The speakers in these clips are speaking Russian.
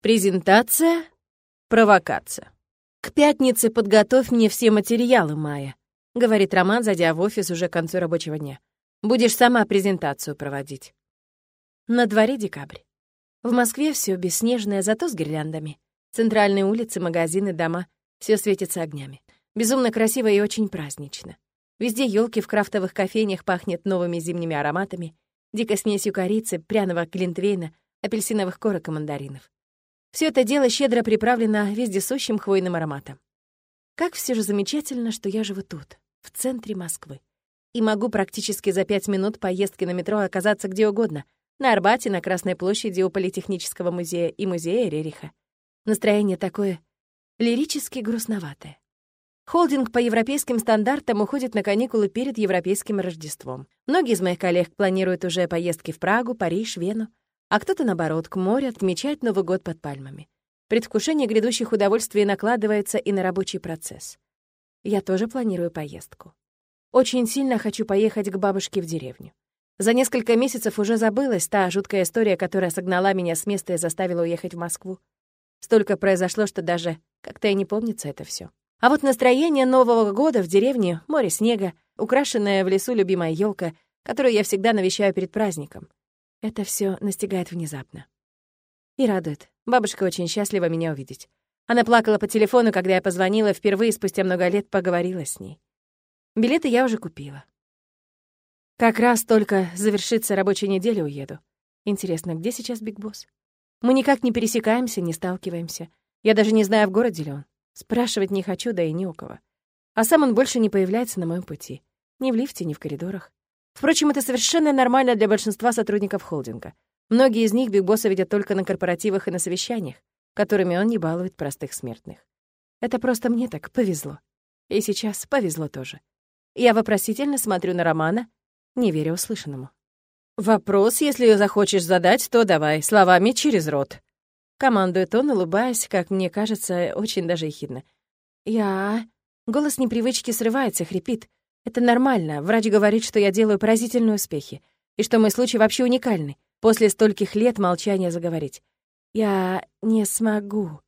Презентация, провокация. «К пятнице подготовь мне все материалы, Майя», — говорит Роман, зайдя в офис уже к концу рабочего дня. «Будешь сама презентацию проводить». На дворе декабрь. В Москве все бесснежное, зато с гирляндами. Центральные улицы, магазины, дома — все светится огнями. Безумно красиво и очень празднично. Везде елки в крафтовых кофейнях пахнет новыми зимними ароматами, дикой смесью корицы, пряного глинтвейна, апельсиновых корок и мандаринов. Все это дело щедро приправлено вездесущим хвойным ароматом. Как все же замечательно, что я живу тут, в центре Москвы. И могу практически за пять минут поездки на метро оказаться где угодно — на Арбате, на Красной площади у Политехнического музея и музея Рериха. Настроение такое лирически грустноватое. Холдинг по европейским стандартам уходит на каникулы перед европейским Рождеством. Многие из моих коллег планируют уже поездки в Прагу, Париж, Вену, а кто-то, наоборот, к морю отмечает Новый год под пальмами. Предвкушение грядущих удовольствий накладывается и на рабочий процесс. Я тоже планирую поездку. Очень сильно хочу поехать к бабушке в деревню. За несколько месяцев уже забылась та жуткая история, которая согнала меня с места и заставила уехать в Москву. Столько произошло, что даже как-то и не помнится это все. А вот настроение Нового года в деревне, море снега, украшенная в лесу любимая елка, которую я всегда навещаю перед праздником. Это все настигает внезапно. И радует. Бабушка очень счастлива меня увидеть. Она плакала по телефону, когда я позвонила, впервые спустя много лет поговорила с ней. Билеты я уже купила. Как раз только завершится рабочая неделя, уеду. Интересно, где сейчас Биг Босс? Мы никак не пересекаемся, не сталкиваемся. Я даже не знаю, в городе ли он. Спрашивать не хочу, да и не у кого. А сам он больше не появляется на моем пути. Ни в лифте, ни в коридорах. Впрочем, это совершенно нормально для большинства сотрудников холдинга. Многие из них Биг Босса видят только на корпоративах и на совещаниях, которыми он не балует простых смертных. Это просто мне так повезло. И сейчас повезло тоже. Я вопросительно смотрю на Романа, не веря услышанному. «Вопрос, если захочешь задать, то давай, словами через рот». Командует он, улыбаясь, как мне кажется, очень даже ехидно. «Я...» Голос непривычки срывается, хрипит. «Это нормально. Врач говорит, что я делаю поразительные успехи. И что мой случай вообще уникальный. После стольких лет молчания заговорить. Я не смогу».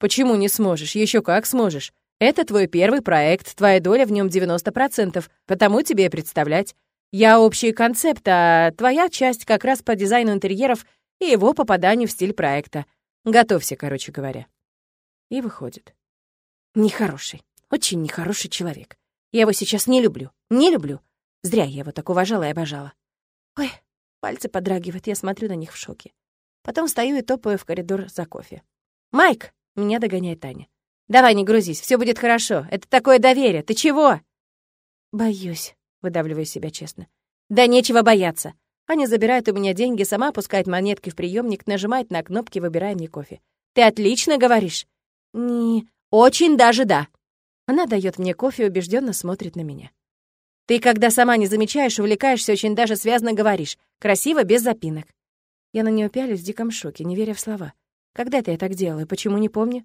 «Почему не сможешь? Еще как сможешь. Это твой первый проект, твоя доля в нем 90%, потому тебе представлять. Я общий концепт, а твоя часть как раз по дизайну интерьеров и его попаданию в стиль проекта. Готовься, короче говоря. И выходит. Нехороший, очень нехороший человек. Я его сейчас не люблю, не люблю. Зря я его так уважала и обожала. Ой, пальцы подрагивают, я смотрю на них в шоке. Потом стою и топаю в коридор за кофе. «Майк!» — меня догоняет Таня. «Давай, не грузись, все будет хорошо. Это такое доверие. Ты чего?» «Боюсь», выдавливаю себя честно. «Да нечего бояться!» Аня забирает у меня деньги, сама опускает монетки в приемник, нажимает на кнопки, выбирая мне кофе. «Ты отлично говоришь!» «Не... Очень даже да!» Она дает мне кофе и убежденно смотрит на меня. «Ты, когда сама не замечаешь, увлекаешься, очень даже связно говоришь. Красиво, без запинок». Я на нее пялюсь в диком шоке, не веря в слова. «Когда-то я так делала, почему не помню?»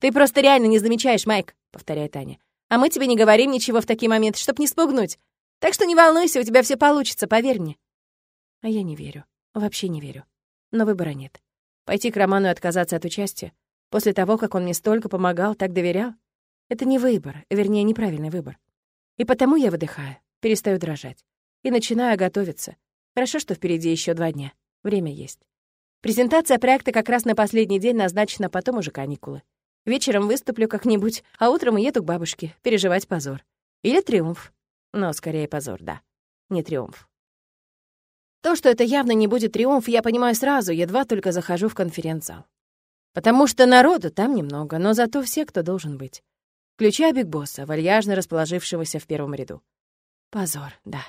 «Ты просто реально не замечаешь, Майк», — повторяет Аня. «А мы тебе не говорим ничего в такие моменты, чтоб не спугнуть. Так что не волнуйся, у тебя все получится, поверь мне». А я не верю. Вообще не верю. Но выбора нет. Пойти к Роману и отказаться от участия? После того, как он мне столько помогал, так доверял? Это не выбор, вернее, неправильный выбор. И потому я выдыхаю, перестаю дрожать. И начинаю готовиться. Хорошо, что впереди еще два дня. Время есть. Презентация проекта как раз на последний день назначена, потом уже каникулы. Вечером выступлю как-нибудь, а утром уеду к бабушке, переживать позор. Или триумф. Но скорее позор, да. Не триумф. То, что это явно не будет триумф, я понимаю сразу, едва только захожу в конференц-зал. Потому что народу там немного, но зато все, кто должен быть. Включая Биг Босса, вальяжно расположившегося в первом ряду. Позор, да.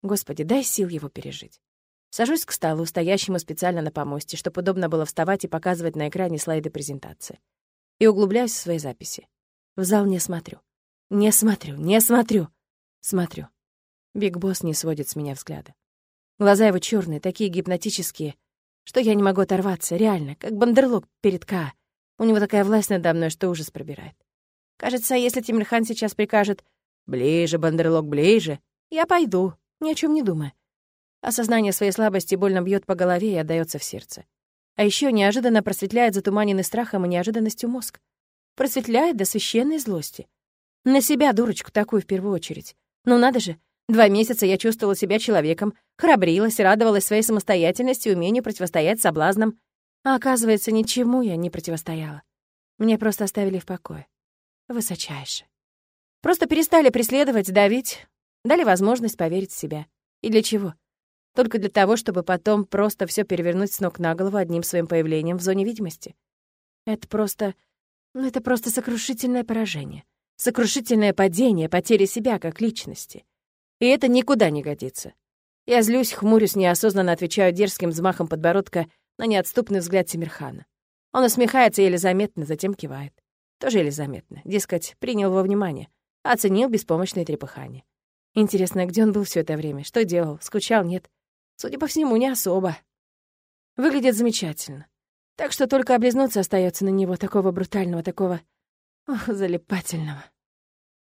Господи, дай сил его пережить. Сажусь к столу, стоящему специально на помосте, чтобы удобно было вставать и показывать на экране слайды презентации. И углубляюсь в свои записи. В зал не смотрю. Не смотрю, не смотрю. Смотрю. Биг Босс не сводит с меня взгляда. Глаза его черные, такие гипнотические, что я не могу оторваться, реально, как бандерлог перед К. У него такая власть надо мной, что ужас пробирает. Кажется, если Тимирхан сейчас прикажет «Ближе, бандерлог, ближе», я пойду, ни о чем не думая. Осознание своей слабости больно бьет по голове и отдается в сердце. А еще неожиданно просветляет затуманенный страхом и неожиданностью мозг. Просветляет до священной злости. На себя, дурочку такую в первую очередь. Ну надо же, два месяца я чувствовала себя человеком, храбрилась, радовалась своей самостоятельности и умению противостоять соблазнам. А оказывается, ничему я не противостояла. Мне просто оставили в покое. Высочайше. Просто перестали преследовать, давить, дали возможность поверить в себя. И для чего? Только для того, чтобы потом просто все перевернуть с ног на голову одним своим появлением в зоне видимости. Это просто... Ну, это просто сокрушительное поражение. Сокрушительное падение, потеря себя как личности. И это никуда не годится. Я злюсь, хмурюсь, неосознанно отвечаю дерзким взмахом подбородка на неотступный взгляд Тимирхана. Он усмехается еле заметно, затем кивает. Тоже еле заметно. Дескать, принял во внимание. Оценил беспомощное трепыхание. Интересно, где он был все это время? Что делал? Скучал? Нет. Судя по всему, не особо. Выглядит замечательно. Так что только облизнуться остается на него, такого брутального, такого... Ох, залипательного.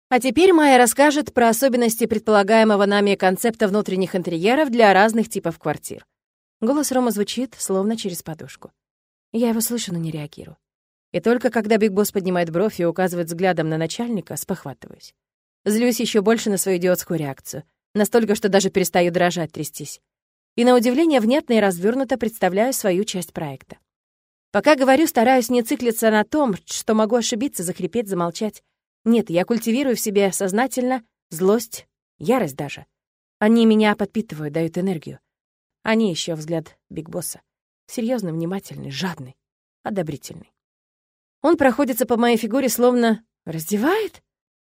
А теперь Майя расскажет про особенности предполагаемого нами концепта внутренних интерьеров для разных типов квартир. Голос Рома звучит, словно через подушку. Я его слышу, но не реагирую. И только когда Big Boss поднимает бровь и указывает взглядом на начальника, спохватываюсь. Злюсь еще больше на свою идиотскую реакцию. Настолько, что даже перестаю дрожать, трястись и, на удивление, внятно и развернуто представляю свою часть проекта. Пока говорю, стараюсь не циклиться на том, что могу ошибиться, захрипеть, замолчать. Нет, я культивирую в себе сознательно злость, ярость даже. Они меня подпитывают, дают энергию. Они и еще взгляд Big Boss а. Серьезный, внимательный, жадный, одобрительный. Он проходится по моей фигуре, словно раздевает.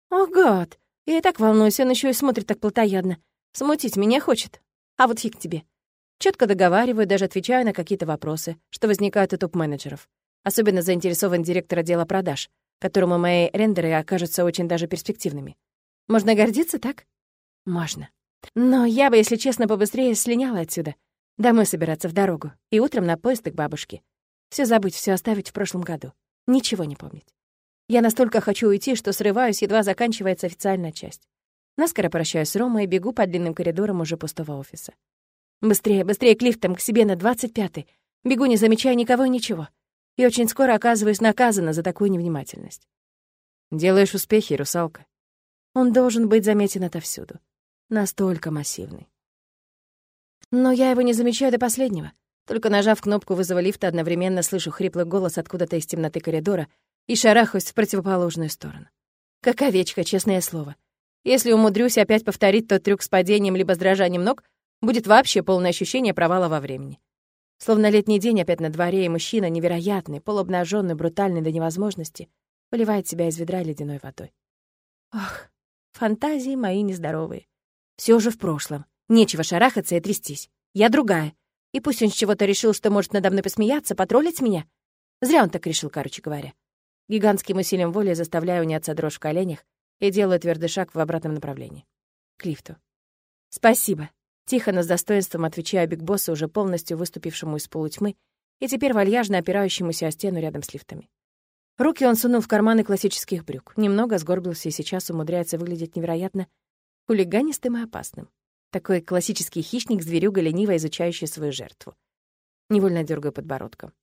О, гад! Я и так волнуюсь, он еще и смотрит так плотоядно. Смутить меня хочет. А вот фиг тебе. Четко договариваю, даже отвечаю на какие-то вопросы, что возникают у топ-менеджеров. Особенно заинтересован директор отдела продаж, которому мои рендеры окажутся очень даже перспективными. Можно гордиться, так? Можно. Но я бы, если честно, побыстрее слиняла отсюда. Домой собираться в дорогу. И утром на поезд к бабушке. Все забыть, все оставить в прошлом году. Ничего не помнить. Я настолько хочу уйти, что срываюсь, едва заканчивается официальная часть. Наскоро прощаюсь с Ромой и бегу по длинным коридорам уже пустого офиса. Быстрее, быстрее к лифтам, к себе на 25-й. Бегу, не замечая никого и ничего. И очень скоро оказываюсь наказана за такую невнимательность. Делаешь успехи, русалка. Он должен быть заметен отовсюду. Настолько массивный. Но я его не замечаю до последнего. Только нажав кнопку вызова лифта, одновременно слышу хриплый голос откуда-то из темноты коридора и шарахаюсь в противоположную сторону. Как овечка, честное слово. Если умудрюсь опять повторить тот трюк с падением либо с дрожанием ног, Будет вообще полное ощущение провала во времени. Словно летний день опять на дворе, и мужчина, невероятный, полуобнаженный, брутальный до невозможности, поливает себя из ведра ледяной водой. Ох, фантазии мои нездоровые. Все уже в прошлом. Нечего шарахаться и трястись. Я другая. И пусть он с чего-то решил, что может надо мной посмеяться, потроллить меня. Зря он так решил, короче говоря. Гигантским усилием воли заставляю уняться дрожь в коленях и делаю твердый шаг в обратном направлении. К лифту. «Спасибо», Тихо, но с достоинством отвечая Биг Боссу, уже полностью выступившему из полутьмы, и теперь вальяжно опирающемуся о стену рядом с лифтами. Руки он сунул в карманы классических брюк, немного сгорбился и сейчас умудряется выглядеть невероятно хулиганистым и опасным. Такой классический хищник, зверюга, лениво изучающий свою жертву. Невольно дергаю подбородком.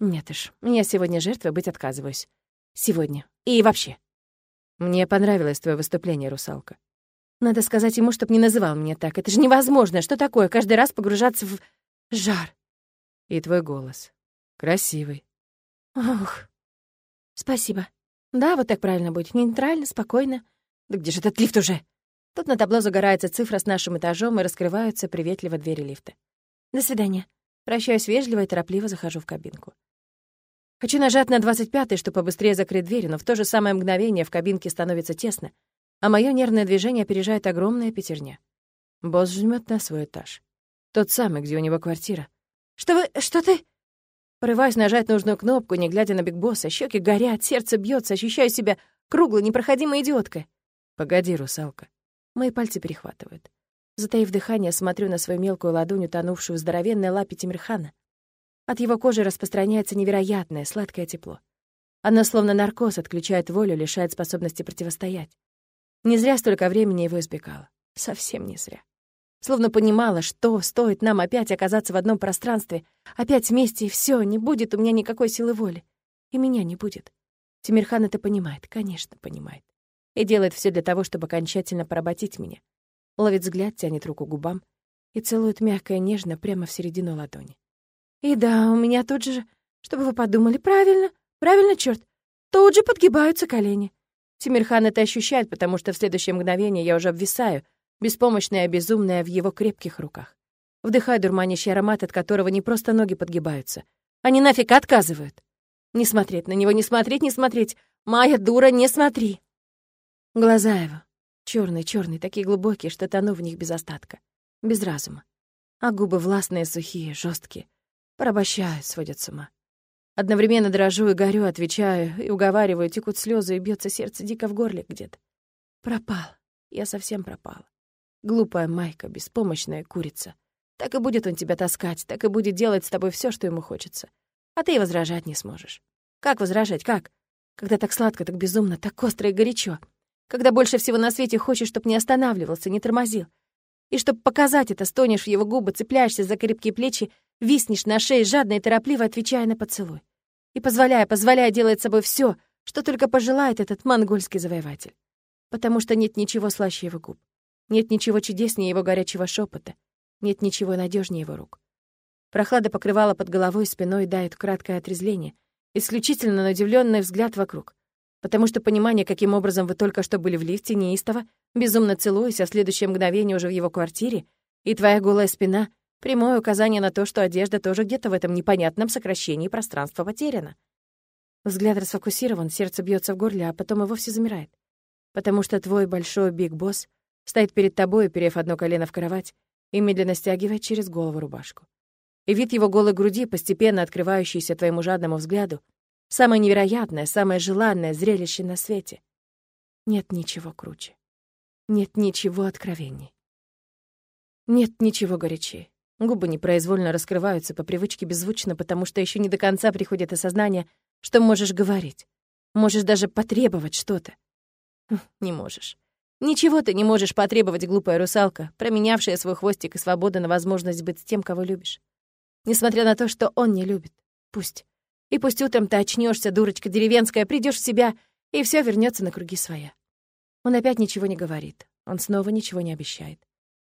Нет уж, я сегодня жертвой быть отказываюсь. Сегодня. И вообще. Мне понравилось твое выступление, русалка. Надо сказать ему, чтоб не называл меня так. Это же невозможно. Что такое? Каждый раз погружаться в жар. И твой голос. Красивый. Ох. Спасибо. Да, вот так правильно будет. Нейтрально, спокойно. Да где же этот лифт уже? Тут на табло загорается цифра с нашим этажом и раскрываются приветливо двери лифта. До свидания. Прощаюсь вежливо и торопливо захожу в кабинку. Хочу нажать на 25-й, чтобы побыстрее закрыть дверь, но в то же самое мгновение в кабинке становится тесно, а мое нервное движение опережает огромная пятерня. Босс жмет на свой этаж. Тот самый, где у него квартира. «Что вы... что ты...» Порываюсь нажать нужную кнопку, не глядя на Биг Босса. Щеки горят, сердце бьется, ощущаю себя круглой, непроходимой идиоткой. «Погоди, русалка». Мои пальцы перехватывают. Затаив дыхание, смотрю на свою мелкую ладонь, утонувшую в здоровенной лапе Тимирхана. От его кожи распространяется невероятное сладкое тепло. Оно словно наркоз отключает волю, лишает способности противостоять. Не зря столько времени его избегала. Совсем не зря. Словно понимала, что стоит нам опять оказаться в одном пространстве, опять вместе, и все, не будет у меня никакой силы воли. И меня не будет. Тимирхан это понимает, конечно, понимает. И делает все для того, чтобы окончательно поработить меня. Ловит взгляд, тянет руку к губам и целует мягко и нежно прямо в середину ладони. И да, у меня тут же, чтобы вы подумали, правильно, правильно, черт, тут же подгибаются колени. Тимирхан это ощущает, потому что в следующее мгновение я уже обвисаю, беспомощная и безумная в его крепких руках. Вдыхаю дурманящий аромат, от которого не просто ноги подгибаются. Они нафиг отказывают. Не смотреть на него, не смотреть, не смотреть. Майя, дура, не смотри. Глаза его. черные, черные, такие глубокие, что тону в них без остатка. Без разума. А губы властные, сухие, жесткие. Порабощают, сводят с ума. Одновременно дрожу и горю, отвечаю, и уговариваю, текут слезы, и бьется сердце дико в горле где-то. Пропал. Я совсем пропала. Глупая майка, беспомощная курица. Так и будет он тебя таскать, так и будет делать с тобой все, что ему хочется. А ты и возражать не сможешь. Как возражать, как? Когда так сладко, так безумно, так остро и горячо. Когда больше всего на свете хочешь, чтоб не останавливался, не тормозил. И чтоб показать это, стонешь в его губы, цепляешься за крепкие плечи, виснешь на шее, жадно и торопливо отвечая на поцелуй. И позволяя, позволяя делать собой все, что только пожелает этот монгольский завоеватель. Потому что нет ничего слаще его губ. Нет ничего чудеснее его горячего шепота. Нет ничего надежнее его рук. Прохлада покрывала под головой и спиной, дает краткое отрезвление, исключительно удивленный взгляд вокруг. Потому что понимание, каким образом вы только что были в лифте, неистово, безумно целуясь, а следующее мгновение уже в его квартире, и твоя голая спина — прямое указание на то, что одежда тоже где-то в этом непонятном сокращении пространства потеряна. Взгляд расфокусирован, сердце бьется в горле, а потом и вовсе замирает. Потому что твой большой биг-босс стоит перед тобой, перев одно колено в кровать, и медленно стягивает через голову рубашку. И вид его голой груди, постепенно открывающийся твоему жадному взгляду, самое невероятное, самое желанное зрелище на свете. Нет ничего круче. Нет ничего откровенней. Нет ничего горячее. Губы непроизвольно раскрываются по привычке беззвучно, потому что еще не до конца приходит осознание, что можешь говорить. Можешь даже потребовать что-то. Хм, не можешь. Ничего ты не можешь потребовать, глупая русалка, променявшая свой хвостик и свободу на возможность быть с тем, кого любишь. Несмотря на то, что он не любит. Пусть. И пусть утром ты очнешься, дурочка деревенская, придешь в себя, и все вернется на круги своя. Он опять ничего не говорит. Он снова ничего не обещает.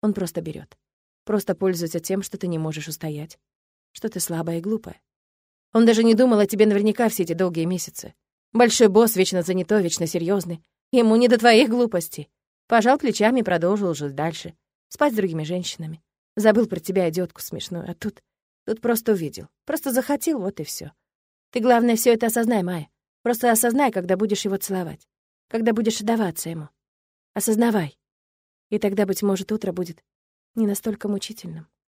Он просто берет. Просто пользуется тем, что ты не можешь устоять. Что ты слабая и глупая. Он даже не думал о тебе наверняка все эти долгие месяцы. Большой босс, вечно занятой, вечно серьезный. Ему не до твоих глупостей. Пожал плечами и продолжил жить дальше. Спать с другими женщинами. Забыл про тебя идиотку смешную, а тут... Тут просто увидел. Просто захотел, вот и все. Ты, главное, все это осознай, Майя. Просто осознай, когда будешь его целовать. Когда будешь отдаваться ему. Осознавай. И тогда, быть может, утро будет не настолько мучительным.